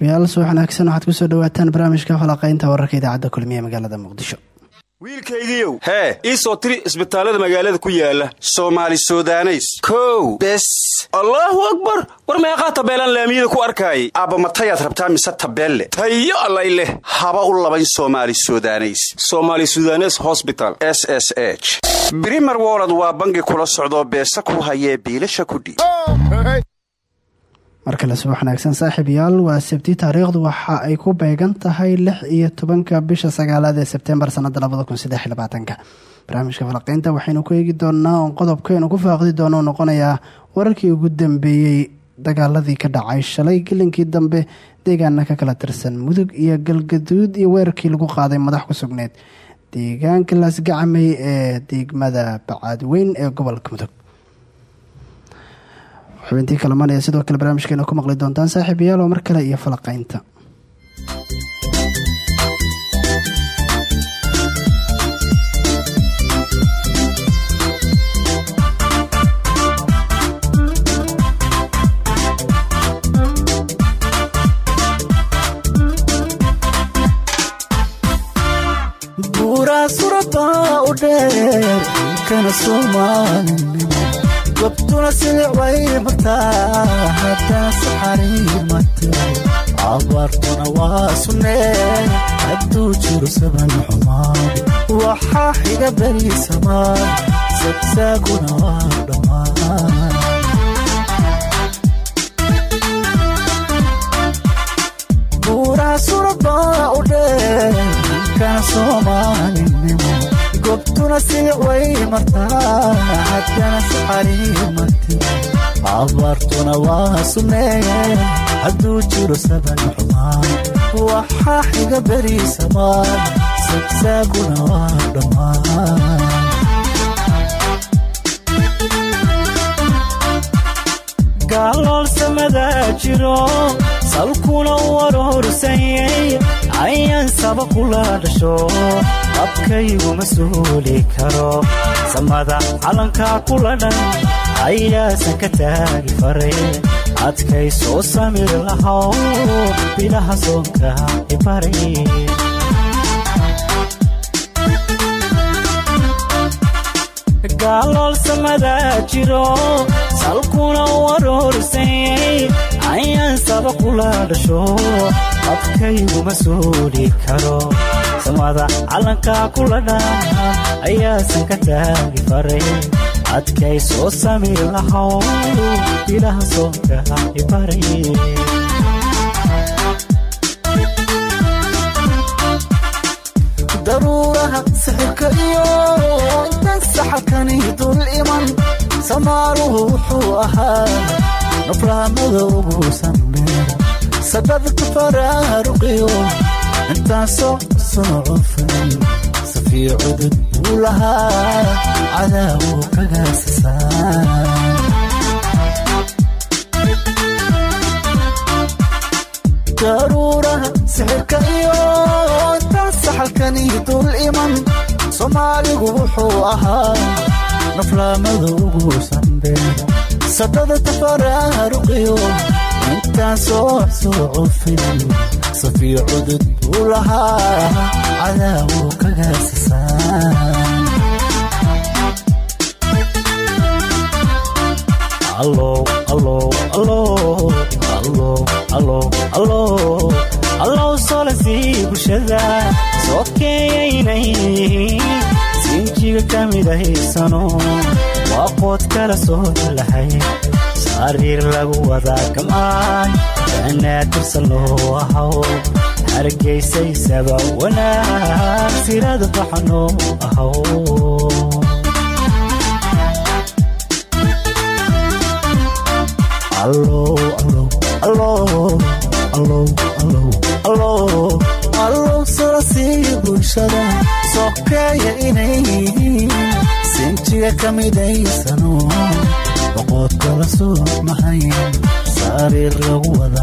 saaxiibayaal subax wanaagsan waxaad ku soo dhawaataan barnaamijka falaqaynta wararka idaacadda kulmiye magaalada muqdisho. Wiilkaygiiow hee ii soo tiri isbitaallada magaalada ku yaalla soomaali sudaneys. Kow bes. Allaahu akbar! War meeqaa tabeelaan laamiyada ku arkaayay? Aabba matayaad rabtaa mise tabeelle? Tayo allay leh. Haba u labayn somaali sudaneys. Somaali sudanes hosbital s s h. Brimer wolod waa bangi kula socdoo beesa ku hayee biilasha kudhiib mar kale subax wanaagsan saaxiibayaal waa sabti taariikhdu waxa ay ku beegan tahay lix iyo tobanka bisha sagaalaad ee sebtembar sanada labada barnaamijka falaqeynta waxaynu ku eegi doonaa oon qodobkaynu ku faaqdi doono noqonayaa wararkii ugu dambeeyey dagaaladii ka dhacay shalay gelinkii dambe deegaana ka kala tirsan mudug iyo galgaduud iyo weerarkii lagu qaaday madax ku sugneed deegaanka laasgacmay ee degmada bacaadweyn ee gobolka mudug xubintii kalaman ee sidoo kale barnaamijkeena ku maqli doontaan saaxiibayaal oo mar kale iyo falaqaynta buuraa suraba u dheer kana soomaalinimo wabtuna silicway martaa haddana saxariimate abaartuna suraba u dheer kana soomaalinimo gobtuna siicway martaa haddana saxariimate abaartuna waa sunnee hadduu jiro saban xumaan waxaa xiga beri samaan sagsaaguna waa dhammaan. Gaaloolsamadaa jiro salkuna warorsanyay ayaan saba kula dhasho abkayguma suuli karo samada calankaa kula dhan ayaasan ka taagi faray adkay soo samir lahow bilaha soonka ibaray gaaloolsamadaa jiro salkuna warorsanyay ayaan saba kula dhasho abkayguma suuli karo samada calankaa kula dhan ayaasan ka taagi faray adkay soo samir lahow bilaha soonka ibaray daruuraha sixirka iyo intan saxalkani dul iman samaaruhu wuxuu ahaa nafraamada ugu sanbeer sadadka faraaruqiyo intaasoo sooco filan safii cudud buu lahaa cadaawu kagaasisaan daruuraha sixirka iyo intaan saxalkani dul iman soomaaligu wuxuu ahaa naflaamada ugu sanbeer sadada tafaraaruqiyo intaan soo sooco filan safii cudud buu lahaa cadaawu kagaasisaan allow solasii bulshada soo keeyaynay sinjiga ka midahaysano waa qood kala soo lahay sariir lagu wadaa gamaan banaadirsan loo ahaw hargaysaysaba wanaag sirada baxanoo ahaw. Allow solasii bulshada sokeeya inay sinjiga ka midaysano. Boqood kala soo mahayn sariir lagu wada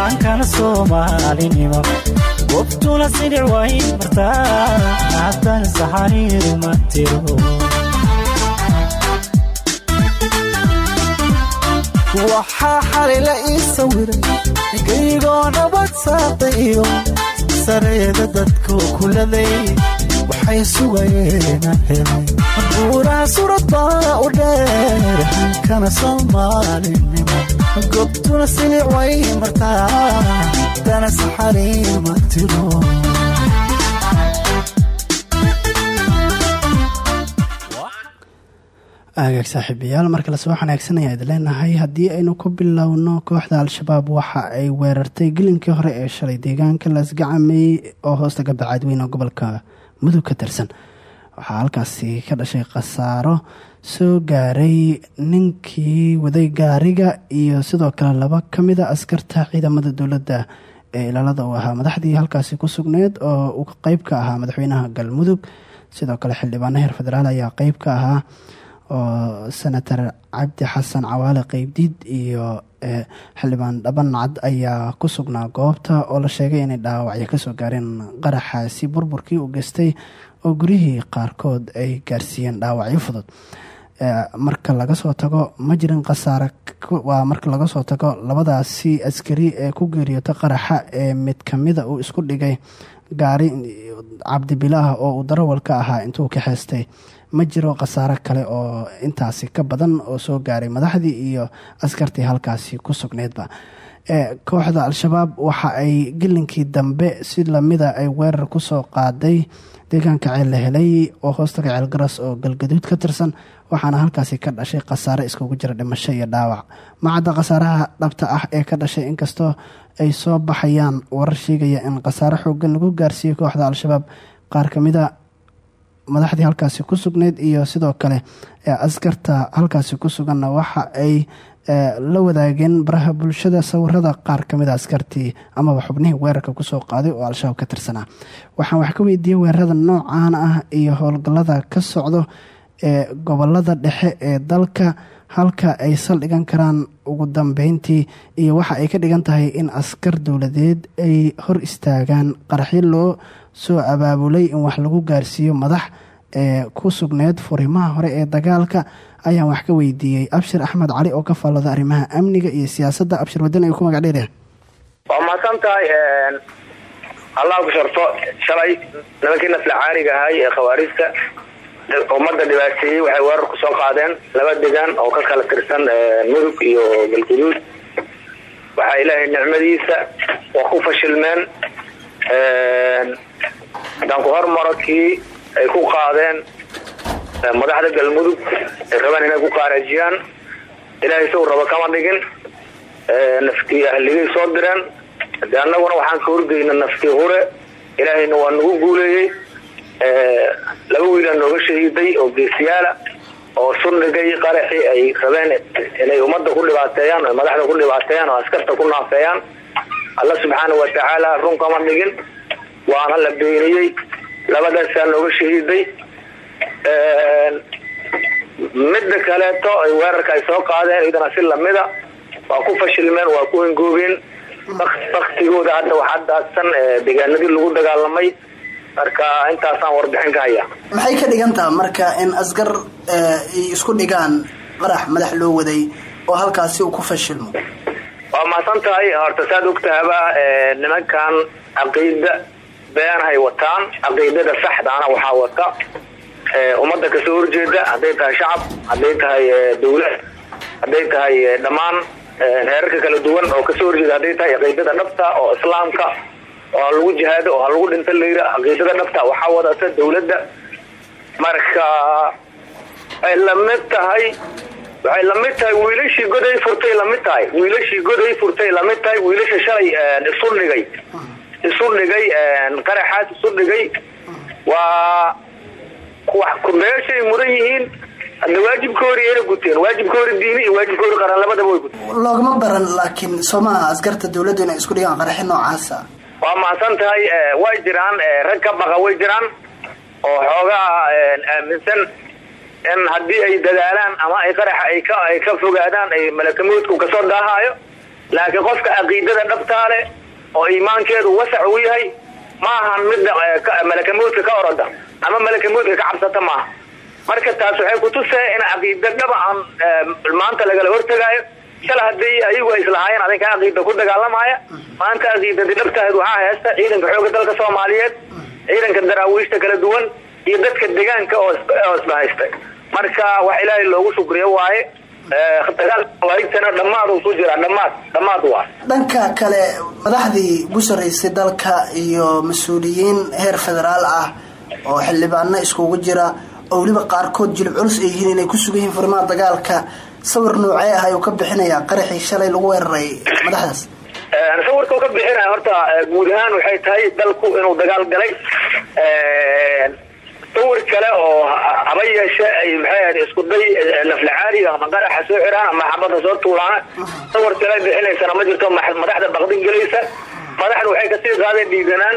aankana soomaalinimo gobtuna sidhic way martaa haddana saxariiru ma tiro. Waxaa xalila ii sawiray geygoo nabad saadayo sareeda dadkoo kuladay waxay sugayeena helay buuraha surad baa u dheer hankana soomaalinimo tiro. Agaag saaxiibayaal marka la soo xanaagsanaya id leenahay haddii aynu ku bilowno kooxda al-shabaab waxa ay weerartay gelinkii hore ee shalay deegaanka lasgacamey oo hoosta gabacadweyne gobolka mudug ka tirsan. Waxaa halkaasi ka dhashay khasaaro soo gaaray ninkii waday gaariga iyo sidoo kale laba ka mida askarta ciidamada dowladda ee ilaalada uu ahaa madaxdii halkaasi ku sugneyd oo uu qeyb ka ahaa madaxweynaha galmudug. Sidoo kale xildhibaano heer federaal ayaa qeyb ka ahaa oo senator cabdi xasan cawaale qeybdiid iyo xildhibaan dhaban cad ayaa ku sugnaa goobta oo la sheegay inay dhaawacyo ka soo gaareen qaraxaasi burburkii u geystay oo guryihii qaarkood ay gaarsiiyeen dhaawacyo fudud marka laga soo tago ma jirin khasaare. Waa marka laga soo tago labadaasi askari ee ku geeriyoota qaraxa ee mid kamida uu isku dhigay gaari cabdibilaah oo uu darawal ka ahaa intuu ka xeestay ma jiro khasaaro kale oo intaasi ka badan oo soo gaaray madaxdii iyo askartii halkaasi ku sugneydba kooxda al-shabaab waxa ay gelinkii dambe si lamida ay weerar ku soo qaaday deegaanka ceel la helay oo hoostaga ceelgaras oo galgaduud ka tirsan waxaana halkaasi ka dhashay khasaare iskugu jira dhimasho iyo dhaawac. Macadda khasaaraha dhabta ah ee ka dhashay inkastoo ay soo baxayaan warar sheegaya in khasaare xoogan lagu gaarsiiyey kooxda al-shabaab qaar kamida madaxdii halkaasi ku sugneyd iyo sidoo kale askarta halkaasi ku suganna waxa ay la wadaageen baraha bulshada sawirada qaar ka mid a askartii amaba xubnihii weerarka ku soo qaaday oo al-shabaab ka tirsanaa. Waxaan wax ka weydiiyey weerarada noocaan ah iyo howlgallada ka socdo ee gobollada dhexe ee dalka halka ay saldhigan karaan. Ugu dambeyntii iyo waxa ay ka dhigan tahay in askar dowladeed ay hor istaagaan. Qaraxyo loo soo abaabulay in wax lagu gaarsiiyo madax ee ku sugneyd furimaha hore ee dagaalka ayaan wax ka weydiiyey. Abshir axmed cali oo ka faallada arrimaha amniga iyo siyaasadda. Abshir wadan ay ku magac dheereen. Waa mahadsan tahay allah ku sharto shalay. Nimankii nafla caariga ahay ee khawaarijta ummadda dhibaateeyey waxay weerar ku soo qaadeen laba degaan oo ka kala tirsan mudug iyo galguduud. Waxaa ilaahay nicmadiisa waa ku fashilmeen haddaan ku hormaro kii ay ku qaadeen madaxda galmudug ay rabaan inay ku qaarajiyaan ilaahay isagu rabo kama dhigin naftii ahligay soo direen. De annaguna waxaan ka horgeyna naftii hure ilaahayna waa nagu guuleeyey laba wiilaa nooga shahiiday oo geesiyaala oo sundhigay qaraxii ay rabeen inay ummadda ku dhibaateeyaan madaxda ku dhibaateeyaan oo askarta ku naafeeyaan. Alla subxaana wa tacaala run kama dhigin. Waana la beeniyey labadaasaa nooga shahiiday midda kaleeto ay weerarka ay soo qaadeen idana si lamida waa ku fashilmeen waa ku hingoobeen baktigooda hadda waxaa daadsan deegaanadii lagu dagaalamay marka intaasaan warbixin ka haya maxay ka dhigan taha marka in askar ay isku dhigaan qarax madax loo waday oo halkaasi uu ku fashilmo waa mahadsan tahay horta saad ogtahaba nimankan caqiida beenahay wataan caqiidada saxdaana waxaa wata. Ummadda ka soo horjeeda hadday tahay shacab hadday tahay dawlad hadday tahay dhammaan heerarka kala duwan oo ka soo horjeeda hadday tahay caqiidada dhabta oo islaamka oo ha lagu jihaado oo ha lagu dhinta layra caqiidada dhabta waxaa wadata dawladda marka ay la mid tahay waxay la mid tahay wiilashii goday furtay la mid tahay wiilashii goday furtay la mid tahay wiilasha shalay isu dhigay. Isu dhigay qaraxaas isu dhigay. Waa meeshay mudan yihiin. Hadda waajibkoori ayna guteen waajibkoori diini iyo waajibkoori qaran labadaba way guteen. Loogama baran laakiin soomaha askarta dawladdu inay isku dhigaan qaraxi noocaasa waa mahadsan tahay way jiraan rag ka baqa way jiraan oo xoogaa aaminsan in haddii ay dadaalaan ama ay qaraxa ay ka fogaadaan ay malakamoodku ka soo daahaayo. Laakiin qofka caqiidada dhabtaa leh oo iimaankeedu wasac uu yahay ma ahan midda malakamoodka ka oroda ama malakamoodka ka cabsata maaha. Marka taas waxay kutusee in caqiida dhaba aan maanta lagala hortagaayo shala haddii ayagu ay islahaayeen adinka caqiida ku dagaalamaya maanta caqiidadii dhabtaheed waxaa heesta ciidanka xooga dalka soomaaliyeed ciidanka daraawiishta kala duwan iyo dadka deegaanka oo isbahaystay marka wax ilaahay loogu shukriyo waaye dagaalkana dhammaad ku jira dhamaad dhamaad waa dhanka kale madaxdii ugu sarreysay dalka iyo mas'uuliyiin heer federaal ah oo xildhibaano iskugu jira oo weliba qaarkood jilib culus ay yihiin inay ku sugan yihiin dagaalka sawir noocee ah ayuu ka bixinayaa qaraxii shalay lagu weeraray madaxdaas. Sawirka ka bixinaya horta guud ahaan waxay tahay dalku inuu dagaal galay. Sawir kale oo haba yeeshe ay maxay isku day laflacaaliga ama qaraxa soo xiraan ama xabada soo tuulaana sawir kale bixinaysana ma jirto madaxda baqdin gelaysa. Madaxda waxay ka sii qaadeen dhiiganaan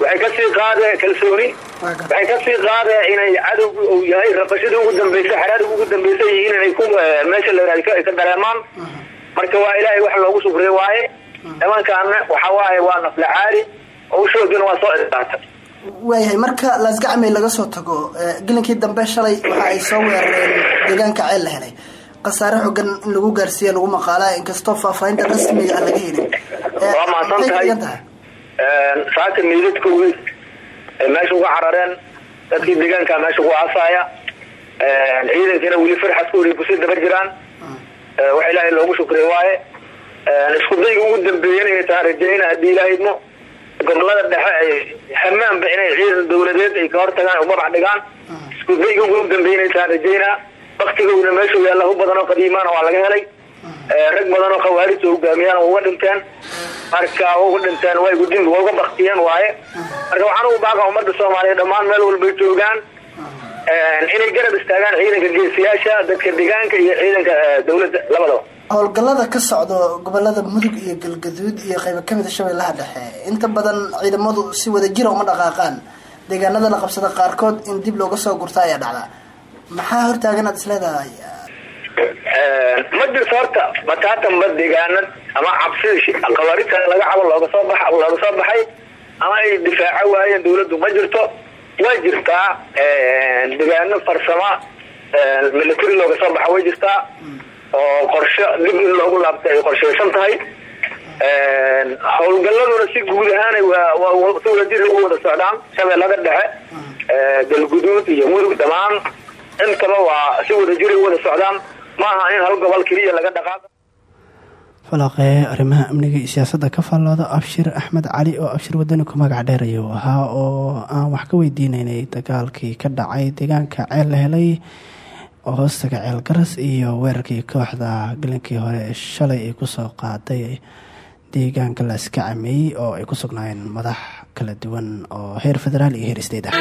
waxay ka sii qaadeen kalsooni. Waxay ka sii qaadeen inay cadowgu uu yahay rafashadii ugu dambaysa xaraadii ugu dambaysa yihiin inay ku meesha la ay ka dareemaan. Marka waa ilaahay wax loogu shukriya waaye. Nimankaana waxa waaye waa naflacaali owshoodina waa soo isdaatay waayahay marka laasgacmay laga soo tago. Gelinkii dambe shalay waxa ay soo weerareen deegaanka ceel la helay. Khasaare xogan in lagu gaarsiiya lagu maqaala inkastoo faahfaahinta rasmiga aan laga helin. Waa mahadsan tahay saaka meydadkoodii meesha uga carareen dadkii deegaanka meesha ku aasaaya ciidankina weli farxaskoodi ku sii daba jiraan wax ilaahay loogu shukriya waaye isku dayga ugu dambeeyana inay tahay rajayna haddii ilaahaymo gobollada dhexe ay hamaanba inay ciidan dawladeed ay ka hortagaan ubabac dhigaan isku dayga ugu dambeeya inay tahay rajaynaa waktigowna meeshuu yaalla hu badan oo qadiimaana waa laga helay rag badan oo khawaarij oo hogaamiyaan uga dhinteen marka uga dhinteen way gudin uga baktiyeen waaye. Marka waxaan ugu baaqa ummadda soomaaliya dhammaan meel walbay joogaan. Inay garab istaagaan ciidanka geesiyaasha dadka deegaanka iyo ciidanka dawladda labadaba. Howlgallada ka socdo gobollada mudug iyo galgaduud iyo qaybo kamida shabeellaha dhexe inta badan ciidamadu si wadajira uma dhaqaaqaan. Deegaanada la qabsada qaarkood in dib looga soo gurta ayaa dhacda. Maxaa hortaagan aad isleedahay ma jirto horta bataatanba deegaanad ama cabsida qabaarita laga cabo looga soo ba looga soo baxay ama ay difaaco waayeen dawladdu ma jirto. Way jirtaa deegaano farsama military looga soo baxa way jirtaa. Oo qorshe dib in loogu laabtay ay qorshaysan tahay. Howlgaladuna si guud ahaan si wadajir ugu wada socdaan shabeellada dhexe. Galguduud iyo mudug dhamaan. Intaba waa si wadajir ugu wada socdaan ma in hal gobol keliya laga dhaqaaqo. Falaqee arrimaha amniga iyo siyaasadda ka faallooda abshir axmed cali oo abshir wadani ku magac dheer ahaa oo aan wax ka weydiineynay dagaalkii ka dhacay deegaanka ceel la helay oo hoostaga ceel garas iyo weerarkii kooxda galinkii hore ee shalay ay ku soo qaaday deegaanka la iska cameeyey oo ay ku sugnaayeen madax kala duwan oo heer federaal iyo heer state ah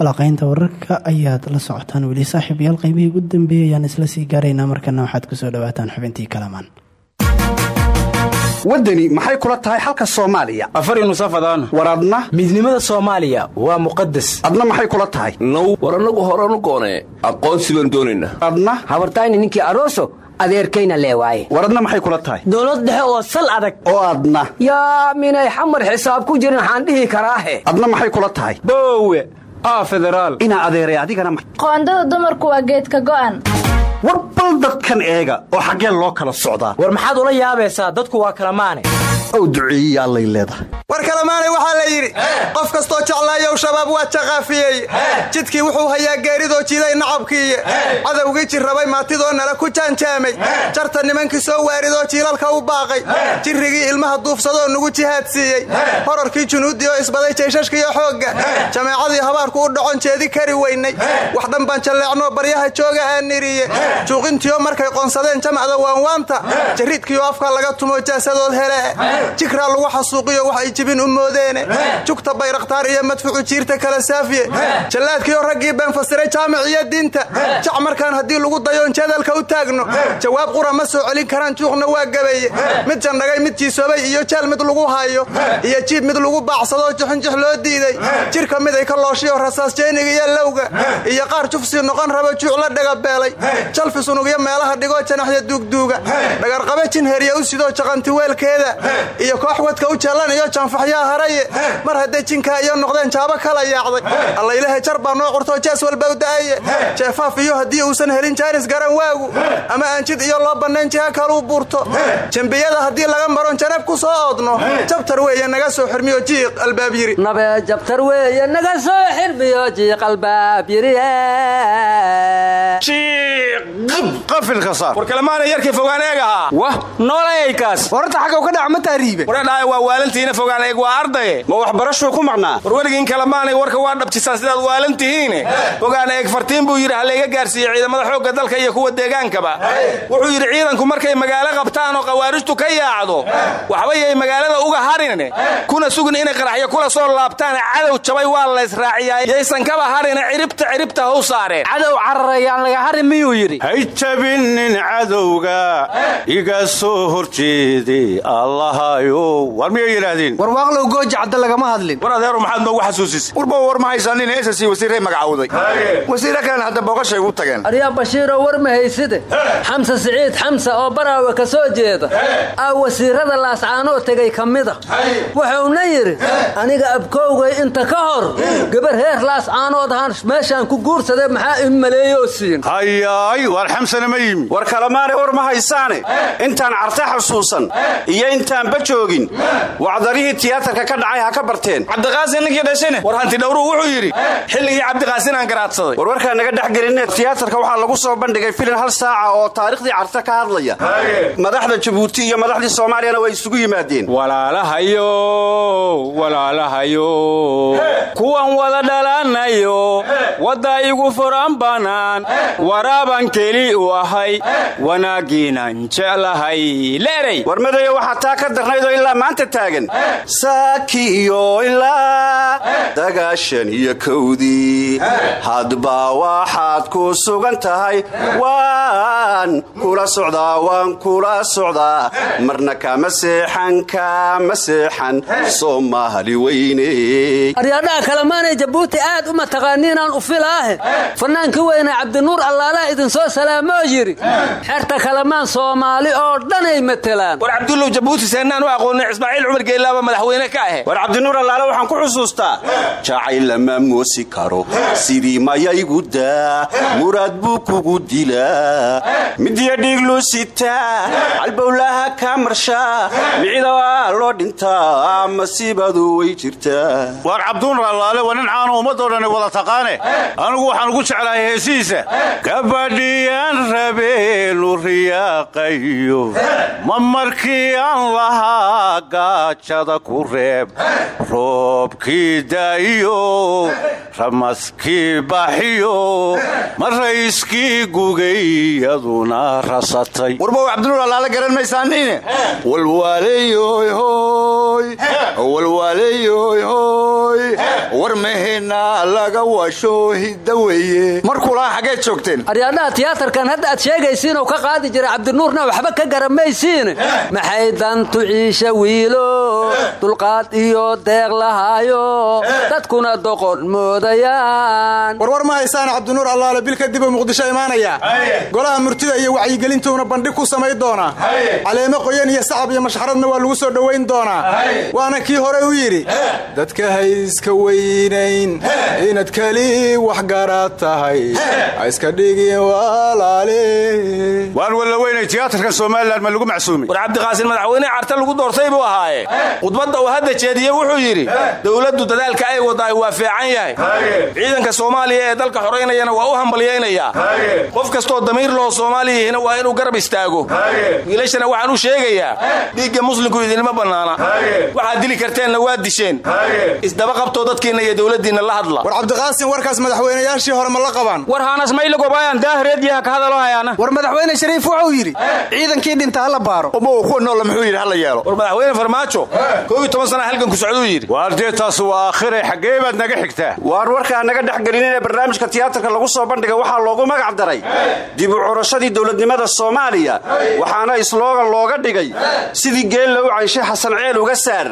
falaqeynta wararka ayaad la socotaan weli saaxiibayaal qeybihii ugu dambeeyay ayaan isla sii gaaraynaa markana waxaad ku soo dhawaataan xubintii kalamaan. Waddani maxay kula tahay xalka soomaaliya? Afari nusafadaan war adna? Midnimada soomaaliya waa muqadas adna maxay kula tahay? Now war annagu horanu goonee. Aqoonsi baan doonaynaa adna? Habartayni ninkii aroso adeerkayna lee waaye. War adna maxay kula tahay? Dowlad dhexe oo sal adag. Oo adna. Yaa minay xamar xisaab ku jirin waxaan dhihi karaahe adna maxay kula tahay? Boowe inaa adeeray adigana qoondada dumarku waa geedka go'an. War bal dadkan eega oo xaggeen loo kala socdaa. War maxaad ula yaabaysaa? Dadku waa kala maane. Ow duceeyey allay leedahay war kalemaanay waxaa la yidhi qof kastoo jeclaayow shabaab waa jaqaafiyey. Jidkii wuxuu hayaa geeridoo jiday nacabkiiye cadowgii jirrabay maatidoo nala ku jaanjaamay. Jarta nimankii soo waaridoo jiilalka u baaqay. Jirrigii ilmaha duufsadoo nugu jihaad siiyey. Horarkii junuuddii oo isbaday jayshashkiiyo xoogga. Jameecadii habaarku u dhacon jeedi kari weynay. Wax dhan baan jalleecnoo baryaha jooga aan niriye. Markay qoonsadeen jamacda waanwaanta. Jariidkiioo afka laga tumo jaasadood hele jigraa lagu xasuuqiyo jibin u moodeene. Jugta bayrakhtaar iyo madfucu jiirta kala saafiye. Jallaadkiioo raggii been fasiray jaamic iyo diinta. Jac markaan haddii lagu dayoon jadalka u taagno. Jawaab qura ma soo celin karaan juuqna waa gabaye. Mid jandhagay mid jiisoobay iyo jeel mid lagu haayo. Iyo jiib mid lagu baacsadoo jixinjix loo diiday. Jirka mid ay ka looshiyo rasaas jeeniga iyo lowga iyo qaar jufsi noqon raba juuc la dhagabeelay jalfi sunugyo meelaha dhigoo janaxya duugduuga. Dhagarqabe jinheriya u sidoo jaqanti weelkeeda. Iyo koox wadka u jallan iyo janfaxyaa haraye mar hadday jinkaa iyo noqdeen jaabo kala yaacday. Allaylahe jar baa noo curtoo jees walba u da'aye jeefaaf iyo haddii uusan helin jaanis garan waagu. Ama aan jid iyo loo bannayn jiha kaluu buurto. Jembiyada haddii laga maron janab ku soo oodno. Jabtar weeye naga soo xirmiyo jiiq albaab yiri. Nabe jabtar weeye naga soo xirmiyo jiiq albaab yiri. Qafilka saar war kalemaana yarkii fogaan eeg ahaa wah noolayaykaas warta xagga ka dhac ma taariibe. Waradhaaya waa waalantihiina fogaan eeg waa ardaye ma waxbarashuu ku maqnaa? War weligiin kalemaanay warka waa dhabjisaan sidaad waalan tihiine fogaan eeg fartiin buu yidhi halayga gaarsiiye ciidamada xoogga dalka iyo kuwa deegaankaba wuxuu yidhi ciidanku markay magaalo qabtaan oo khawaarijtu ka yaacdo waxba yay magaalada uga harine. Kuna sugin inay qaraxyo kula soo laabtaan cadow jabay waa laysraaciyaa yaysan kaba harine ciribta ciribta how saareen. Cadow cararayaan laga harin miyuu yidhi? Hay cadowga iga soo horjeeday allahayow. War miyay yidhaahdeen warwaaqlow gooja cadda lagama hadlin. War adeeru maxaad noogu xasuusisay warba war ma haysanin ss wasiirray magacowday. Wasiirra kalena hadda booqashay u tageen. Aryaa bashiiroo war ma hayside? Xamse siciid xamse oo baraawe ka soo jeeda. Aa wasiirada laascaanoo tegay ka mida. Wuxuuna yidhi aniga abkowgay inta ka hor. Gabar heer laascaanood ahaan meeshaan ku guursaday maxaa i maleeyoo siin? Hayaay war xamsana ma yimi. War kalemaanay war ma haysaane. Intaan carte xasuusan iyo intaanba joogin. Wacdarihii tiyaatarka ka dhacay ha ka barteen. Cabdiqaasin ninkii dhashine war hanti dhowruu wuxuu yidhi xilligii cabdiqaasin aan garaadsaday. War warkaa naga dhex tiyaatarka waxaa lagu soo bandhigay filin hal saaca oo taariikhdii carte ka hadlaya. Madaxda jabuuti iyo madaxdii soomaaliyana way isugu yimaadeen. Walaalahayo walaalahayo kuwan wada dhalanayo wadda igu furan bannaan waraaban keli u ahay wanaaggiinan jeclahay. Leeray. War madayo waxaa taa ka darnaydoo ilaa maanta taagan saaki iyo ilaa dagaashan iyo kowdii hadba waxaad ku sugan tahay? Waan kula socdaa waan kula socdaa marna kama seexan kama seexan. Soomaali weyne. Aryaadhaha kalemaanay jabuuti aad uma taqaaniinaan u filaahe fannaankii weyne cabdinuur allaala idin soo salaamoo yidhi. Xerta kalamaan soomaali oo dhanay matelaan war cabdullow jabuuti seennaan u aqoonay ismaaciil cumar geellaaba madaxweyne ka ahe. War cabdinuur allaale waxaan ku xusuustaa jacayl lama moosi karo. Sidii mayaygu daa. Muraad buu kugu dilaa. Midiya dhiiglu sitaa calbowlaha ka marshaa. Micida waa loo dhintaa. Masiibadu way jirtaa. War cabduun allaale waa nin caanu ummadoo dhan wada taqaane. Anigu waxaan ugu jeclahay heesihiisa gabadhiyaan rabeenu riyaaqayo ma markii aan lahaa gaajada ku reeb. Roobkii daa'iyo ramaskii baxiyo ma rayskii gugayaduna rasatay. Warbow cabdinuur allaale garan maysaaniine walwaaleyoyhoy war mahena laga washo hidda weeye markuulaa xaggeed joogteen. Aryaadhaha tiyaatarkan hadda aad sheegaysiinoo ka qaadi jira cabdinuurna waxba ka garamaysiine maxay dantu ciisha wiilo dulqaad iyo deeq lahaayo dadkuna doqon moodayaan warwar ma haysaan cabdinuur allaale bil kadibuu muqdisho imaanaya? Golaha murtida iyo wacyigelintuuna bandhig ku samayn doonaa caleemo qoyan iyo sacab iyo mashxaradna waa lagu soo dhowayn doonaa waana kii hore u yidhi dadka hayska weynayn inaad keli waxgaraad tahay. Ha iska dhigin walaale. Waan walla weynay tiyaatarkan somalilan ma lagu macsuumay war cabdiqaasin madaxweyne carte lagu doortay buu ahaaye. Khudbadda uu hadda jeediye wuxuu yidhi dowladdu dadaalka ay wadaay waa fiican yahay. Ciidanka soomaaliya ee dalka xoraynayana waa u hambalyaynayaa. Qof kastoo damiir loo soomaaliyahina waa inuu garab istaago. Wiilashana waxaan u sheegayaa dhiigga muslimku idinma bannaana. Waxaad dili karteenna waa disheen. Isdaba qabtoo dadkiinna iyo dowladdiinna la hadla. War cabdiqaasin warkaas madaxweynayaashii hore ma la qabaan? War haanas maylagobayan daahreedyaha ka hadalo hayaana. War madaxweyne shariif wuxuu yidhi ciidankii dhinta hala baaro. Muxuu yidhi hala yeelo. War madaxweyne farmaajo koob iyo toban sana halganku socduu yidhi. Waar dee taas waa aakhire xaggee baad naga xigtaa waar warkaa naga dhex gelinine barnaamijka tiyaatarka lagu soo bandhiga waxaa loogu magac daray dib u curashadii dowladnimada soomaaliya. Waxaana isloogan looga dhigay sidii geel lou cayshay xasan ceel uga saar.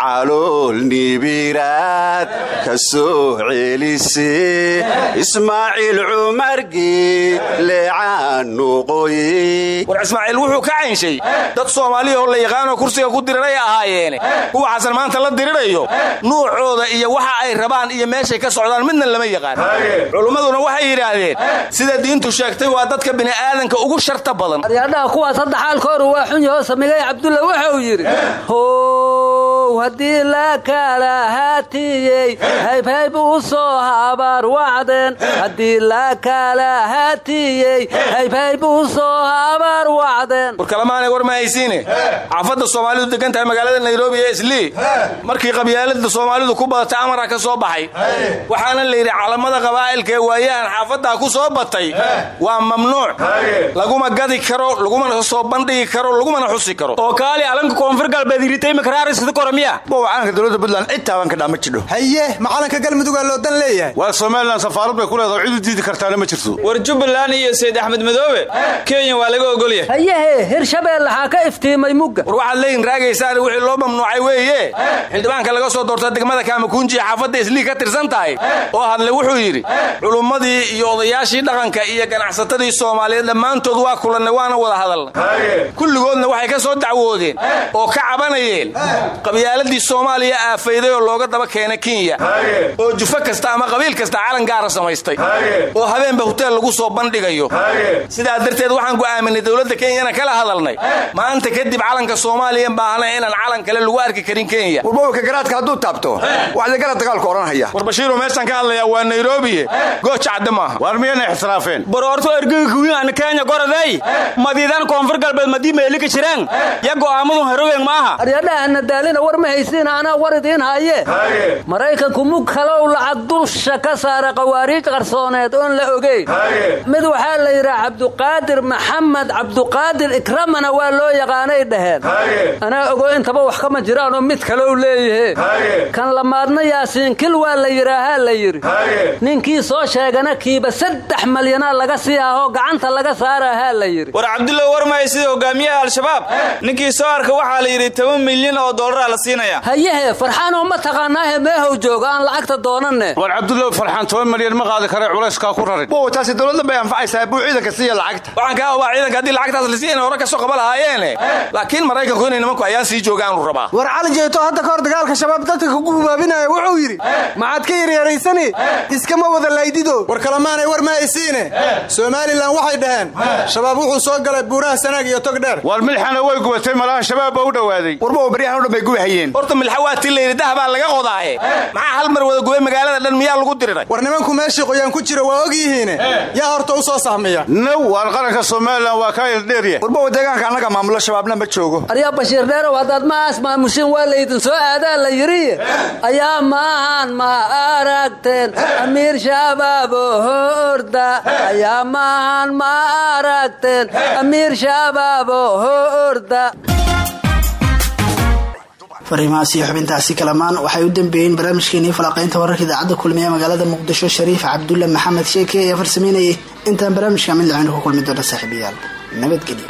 Calool nibiraad ka soo celise ismaaciil leecaanoqoye war ismaaciil wuxuu ka caynshay dad soomaaliya oo la yaqaanoo kursiga ku diriray ahaayeene kuwa xasan maanta la dirirayo nuucooda iyo waxa ay rabaan iyo meeshay ka socdaan midna lama yaqaan. Culummaduna waxay yidhaahdeen sida diintu sheegtay waa dadka bini'aadanka ugu sharta badan. Kuwaas hadda xaalkooru waa xun yaho samigay cabdulla wuxuu yidhi how haddii la kala haatiyey haybhayb u soo habaar wacdeen haddii la kala haatiyey haybhayb u soo habaar wacdeen war kalamaanay war ma haysiine xaafadda soomaalidu degan tahay magaalada nairobi ee islii. Markii qabyaalada soomaalidu ku badatay amara ka soo baxay. Waxaana la yidhi calamada qabaa'ilka ee waayahan xaafaddaa ku soo batay waa mamnuuc. Laguma gadi karo lagumana soo bandhigi karo lagumana xusi karo. Oo kaali alanka koonfur galbeed iritay makaraarisada koramiya calanka dowladda puntland cid taaban ka dhaama jidho haye macalanka galmudugaa loo dan leeyahay? Waa somalilan safaarad bay ku leedaho cid u diidi kartaana ma jirto. War jubbaland iyo sayd axmed madoobe kenya waa laga ogolyahay hayehe hirshabelle waxaa ka iftiimay mugga. War waxaad leeyihiin raagaysaan wixii loo mamnuucay weeye. Xildhibaanka laga soo doorta degmada kaamakuunji ee xaafadda islii ka tirsan tahay. Oo hadle wuxuu yidhi culummadii iyo odayaashii dhaqanka iyo ganacsatadii soomaaliyeed dhammaantood waa kulannay waana wada hadalna kulligoodna waxay ka soo dacwoodeen oo ka cabanayeen qabyaaladii soomaaliya aafayday oo looga daba keenay kenya. Oo jufo kasta ama qabiil kasta calan gaara samaystay. Oo habeenba huteel lagu soo bandhigayo. Sidaa darteed waxaan go'aaminay dowladda kenyana kala hadalnay. Maanta kadib calanka soomaaliya baahna inaan calan kale lagu arki karin kenya. Warbawlka garaadka hadduu taabto waxdagala dagaalku odhanhaya war bashiiro meeshaan ka hadlayaa waa nairobi. Gooja cadde maaha. Waar miyana ixtiraafeen? Baroorto ergega kuwian kenya goraday. Madiidan koonfur galbeed madii meelika jiraan ya go'aamadun herowen maaha? Aryadhahana daalina war ma haysiin anaa war idiin haye. Maraykanku mug kalow lacag dusha ka saara qawaariij qarsooneed oon la ogeyn mid waxaa la yidhaa cabduqaadir maxamed cabduqaadir ikramana waa loo yaqaanay dhaheen anaa ogo intaba wax kama jiraanoo mid kalow leeyahe kan lamaadna yaasiin kil waa la yidhaahaa la yidhi. Ninkii soo sheegana kiiba saddex malyanaa laga sii ahoo gacanta laga saarahaa la yidhi. War cabdullow war ma haysida hogaamiyaha al-shabaab? Ninkii soo arka waxaa la yidhi toban milyan oo dollaraa la siinaya hayehe farxaanoo ma taqaanaahe meehow jooga aan lacagta doonanne. War cabdullow farxaan toban malyan ma qaadi kare culayskaa ku rarin wow taasi dowladda bay anfacaysaa buu ciidanka siiya lacagta. Waxaan kaa hubaa ciidanka haddii lacagtaas la siiyan hore ka soo qaba lahaayeene laakiin maraykanku inay nimanku ayaan sii joogaanu rabaa. War cali jeeto hadda kahor dagaalka shabaab dadka kugu hubaabinaya wuxuu yidhi maxaad ka yaryaraysani iskama wada laydido. War kalamaanay war ma haysiine somalilan waxay dhaheen shabaab wuxuu soo galay buuraha sanaag iyo tog dheer war milxana way gubatay malaha shabaab baa u dhowaaday warba baryahan o dhan bay gubahayeen horta milxa waa tii layidhi dahabaa laga qodaaye. Maxaa hal mar wada gubay magaalada dhan miyaa lagu diriray war nimanku meeshii qoyaan ku jira waa og yihiine yaa horta u soo sahmiya now waar qaranka somalilan waa kaa ildheerya warba deegaanka annaga maamulo shabaabna ma joogo. Aryaa bashiir dheerow haddaad maas maamushin waa laydin soo aadaa la yidhi. Ayaa maahan ma aragteen amiir shabaabo hoorda ayaa maahan ma aragteen amiir shabaabo hoorda fariimahaas iyo xubintaasi kalamaan waxay u dambeeyeen barnaamijkeenii falaqaynta wararka idaacadda kulmiye magaalada muqdisho shariif cabdulle maxamed sheeke ayaa farsameynayay. Intaan barnaamijka mid lacaynu ku kulmi doona saaxiibayaal. Nabadgelyo